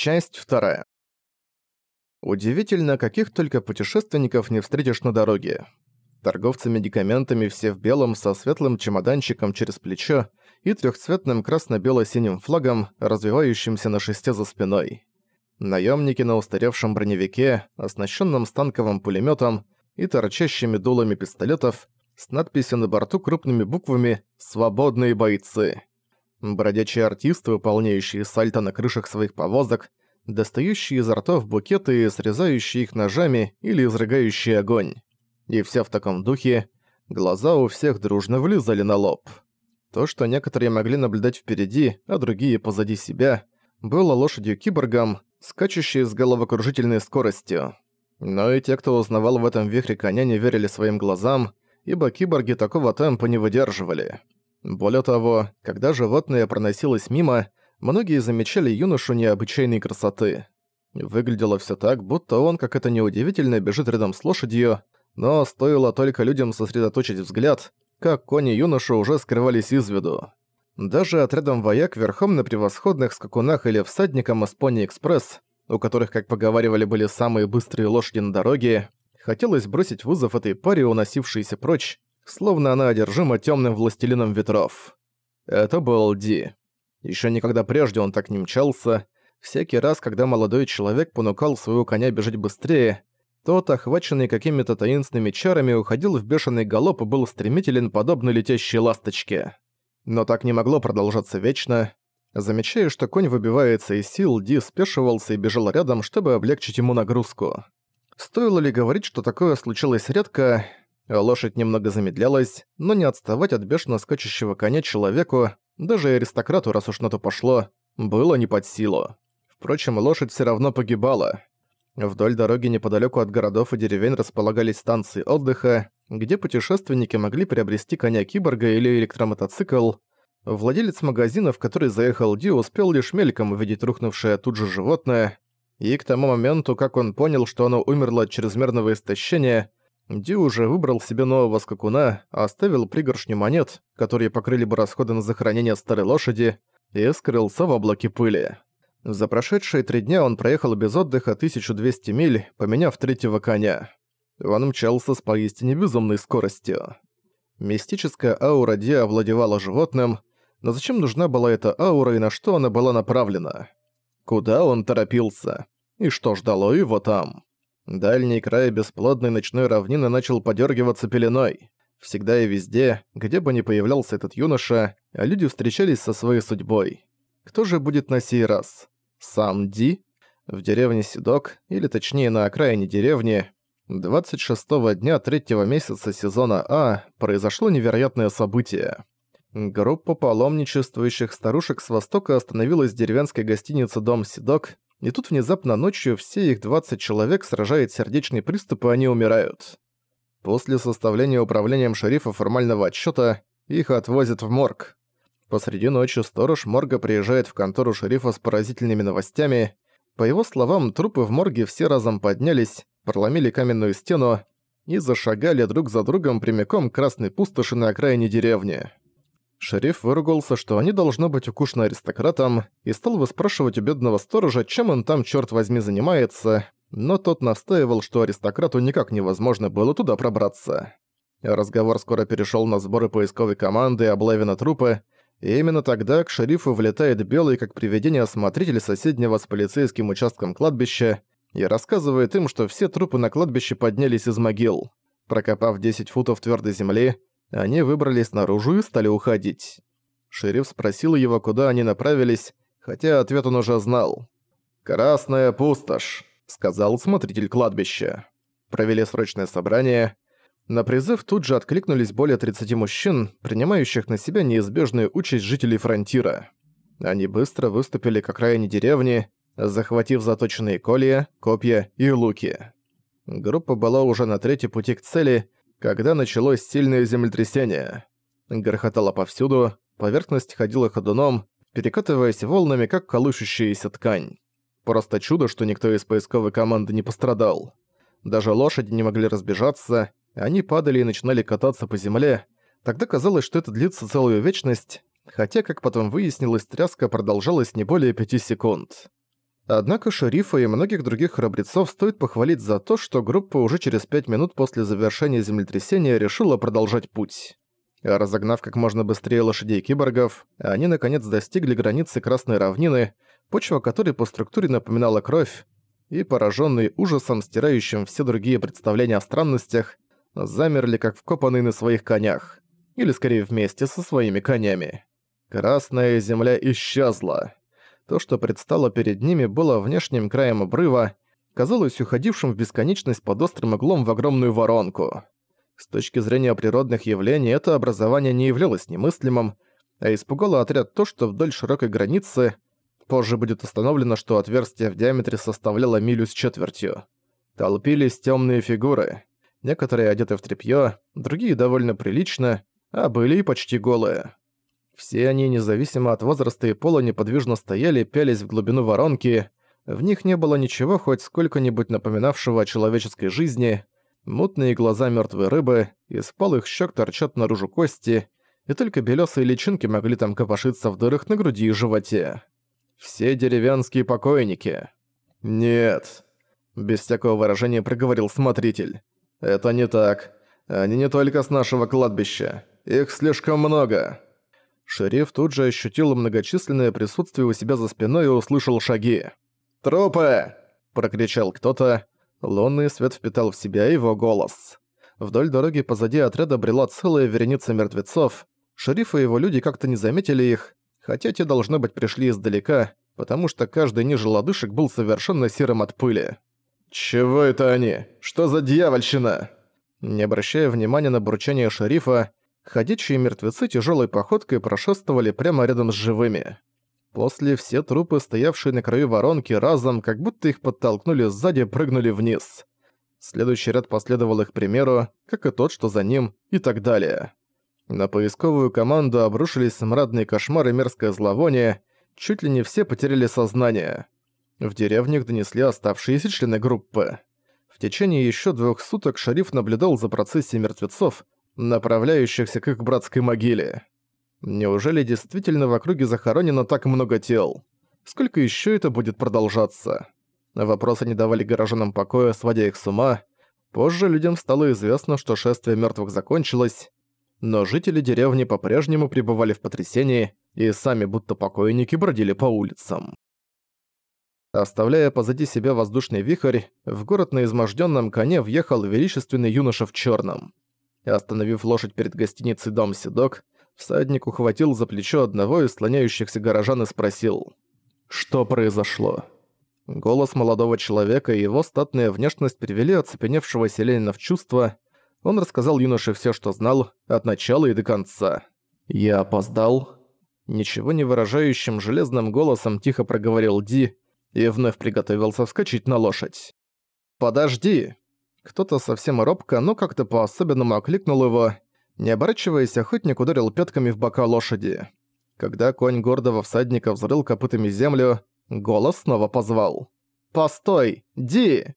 Часть вторая. Удивительно, каких только путешественников не встретишь на дороге. Торговцы медикаментами все в белом со светлым чемоданчиком через плечо и трехцветным красно-бело-синим флагом, развивающимся на шесте за спиной. Наемники на устаревшем броневике, оснащенном станковым пулеметом и торчащими дулами пистолетов, с надписью на борту крупными буквами «Свободные бойцы». Бродячие артисты, выполняющие сальто на крышах своих повозок, достающие изо ртов букеты и срезающие их ножами или изрыгающие огонь. И все в таком духе, глаза у всех дружно влезали на лоб. То, что некоторые могли наблюдать впереди, а другие позади себя, было лошадью-киборгом, скачущей с головокружительной скоростью. Но и те, кто узнавал в этом вихре коня, не верили своим глазам, ибо киборги такого темпа не выдерживали. Более того, когда животное проносилось мимо, многие замечали юношу необычайной красоты. Выглядело все так, будто он, как это неудивительно, бежит рядом с лошадью, но стоило только людям сосредоточить взгляд, как кони юноши уже скрывались из виду. Даже отрядом вояк верхом на превосходных скакунах или всадником из Пони-экспресс, у которых, как поговаривали, были самые быстрые лошади на дороге, хотелось бросить вызов этой паре, уносившейся прочь, словно она одержима темным властелином ветров. Это был Ди. Еще никогда прежде он так не мчался. Всякий раз, когда молодой человек понукал своего коня бежать быстрее, тот, охваченный какими-то таинственными чарами, уходил в бешеный галоп и был стремителен, подобно летящей ласточке. Но так не могло продолжаться вечно. Замечая, что конь выбивается из сил, Ди спешивался и бежал рядом, чтобы облегчить ему нагрузку. Стоило ли говорить, что такое случилось редко, Лошадь немного замедлялась, но не отставать от бешено скачущего коня человеку, даже аристократу, раз уж на то пошло, было не под силу. Впрочем, лошадь все равно погибала. Вдоль дороги неподалеку от городов и деревень располагались станции отдыха, где путешественники могли приобрести коня-киборга или электромотоцикл. Владелец магазина, в который заехал Ди, успел лишь мельком увидеть рухнувшее тут же животное, и к тому моменту, как он понял, что оно умерло от чрезмерного истощения, Ди уже выбрал себе нового скакуна, оставил пригоршню монет, которые покрыли бы расходы на захоронение старой лошади, и скрылся в облаке пыли. За прошедшие три дня он проехал без отдыха 1200 миль, поменяв третьего коня. Он мчался с поистине безумной скоростью. Мистическая аура Ди овладевала животным, но зачем нужна была эта аура и на что она была направлена? Куда он торопился? И что ждало его там? Дальний край бесплодной ночной равнины начал подергиваться пеленой. Всегда и везде, где бы ни появлялся этот юноша, люди встречались со своей судьбой. Кто же будет на сей раз? Сам Ди? В деревне Сидок, или точнее на окраине деревни, 26-го дня третьего месяца сезона А произошло невероятное событие. Группа паломничествующих старушек с востока остановилась в деревенской гостинице «Дом Сидок», и тут внезапно ночью все их 20 человек сражает сердечный приступ, и они умирают. После составления управлением шерифа формального отчета их отвозят в морг. Посреди ночи сторож морга приезжает в контору шерифа с поразительными новостями. По его словам, трупы в морге все разом поднялись, проломили каменную стену и зашагали друг за другом прямиком к красной пустоши на окраине деревни. Шериф выругался, что они должно быть укушены аристократом, и стал выспрашивать у бедного сторожа, чем он там, черт возьми, занимается, но тот настаивал, что аристократу никак невозможно было туда пробраться. Разговор скоро перешел на сборы поисковой команды и облаве на трупы, и именно тогда к шерифу влетает белый, как привидение осмотритель соседнего с полицейским участком кладбища и рассказывает им, что все трупы на кладбище поднялись из могил. Прокопав 10 футов твердой земли, они выбрались наружу и стали уходить. Шериф спросил его, куда они направились, хотя ответ он уже знал. «Красная пустошь», — сказал смотритель кладбища. Провели срочное собрание. На призыв тут же откликнулись более 30 мужчин, принимающих на себя неизбежную участь жителей фронтира. Они быстро выступили к окраине деревни, захватив заточенные колья, копья и луки. Группа была уже на третьем пути к цели, когда началось сильное землетрясение. Грохотало повсюду, поверхность ходила ходуном, перекатываясь волнами, как колышущаяся ткань. Просто чудо, что никто из поисковой команды не пострадал. Даже лошади не могли разбежаться, они падали и начинали кататься по земле. Тогда казалось, что это длится целую вечность, хотя, как потом выяснилось, тряска продолжалась не более пяти секунд. Однако шерифа и многих других храбрецов стоит похвалить за то, что группа уже через пять минут после завершения землетрясения решила продолжать путь. Разогнав как можно быстрее лошадей киборгов, они наконец достигли границы Красной равнины, почва которой по структуре напоминала кровь, и, пораженные ужасом, стирающим все другие представления о странностях, замерли как вкопанные на своих конях, или скорее вместе со своими конями. Красная земля исчезла. То, что предстало перед ними, было внешним краем обрыва, казалось уходившим в бесконечность под острым углом в огромную воронку. С точки зрения природных явлений, это образование не являлось немыслимым, а испугало отряд то, что вдоль широкой границы позже будет установлено, что отверстие в диаметре составляло милю с четвертью. Толпились темные фигуры. Некоторые одеты в тряпьё, другие довольно прилично, а были и почти голые. Все они, независимо от возраста и пола, неподвижно стояли, пялись в глубину воронки. В них не было ничего хоть сколько-нибудь напоминавшего о человеческой жизни. Мутные глаза мертвой рыбы, из палых щек торчат наружу кости, и только белесые личинки могли там копошиться в дырах на груди и животе. Все деревенские покойники. «Нет», — без всякого выражения проговорил смотритель. «Это не так. Они не только с нашего кладбища. Их слишком много». Шериф тут же ощутил многочисленное присутствие у себя за спиной и услышал шаги. «Трупы!» – прокричал кто-то. Лунный свет впитал в себя его голос. Вдоль дороги позади отряда брела целая вереница мертвецов. Шериф и его люди как-то не заметили их, хотя те, должны быть, пришли издалека, потому что каждый ниже лодыжек был совершенно серым от пыли. «Чего это они? Что за дьявольщина?» Не обращая внимания на бурчание шерифа, Ходячие мертвецы тяжелой походкой прошествовали прямо рядом с живыми. После все трупы, стоявшие на краю воронки, разом, как будто их подтолкнули сзади, прыгнули вниз. Следующий ряд последовал их примеру, как и тот, что за ним, и так далее. На поисковую команду обрушились смрадные кошмары и мерзкое зловоние, чуть ли не все потеряли сознание. В деревнях донесли оставшиеся члены группы. В течение еще двух суток шериф наблюдал за процессией мертвецов, направляющихся к их братской могиле. Неужели действительно в округе захоронено так много тел? Сколько еще это будет продолжаться? Вопросы не давали горожанам покоя, сводя их с ума. Позже людям стало известно, что шествие мертвых закончилось, но жители деревни по-прежнему пребывали в потрясении и сами будто покойники бродили по улицам. Оставляя позади себя воздушный вихрь, в город на изможденном коне въехал величественный юноша в черном. Остановив лошадь перед гостиницей «Дом Седок», всадник ухватил за плечо одного из слоняющихся горожан и спросил «Что произошло?». Голос молодого человека и его статная внешность привели оцепеневшего селянина в чувство. Он рассказал юноше все, что знал, от начала и до конца. «Я опоздал?» Ничего не выражающим железным голосом тихо проговорил Ди и вновь приготовился вскочить на лошадь. «Подожди!» Кто-то совсем робко, но как-то по-особенному окликнул его. Не оборачиваясь, охотник ударил пятками в бока лошади. Когда конь гордого всадника взрыл копытами землю, голос снова позвал. «Постой! Ди!»